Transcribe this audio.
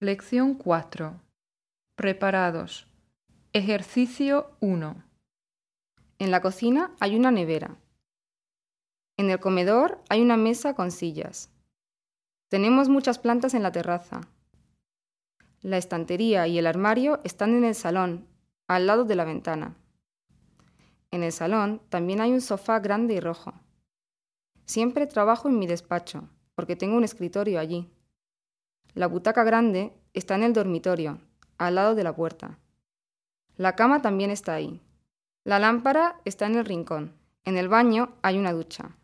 Lección 4. Preparados. Ejercicio 1. En la cocina hay una nevera. En el comedor hay una mesa con sillas. Tenemos muchas plantas en la terraza. La estantería y el armario están en el salón, al lado de la ventana. En el salón también hay un sofá grande y rojo. Siempre trabajo en mi despacho, porque tengo un escritorio allí. La butaca grande está en el dormitorio, al lado de la puerta. La cama también está ahí. La lámpara está en el rincón. En el baño hay una ducha.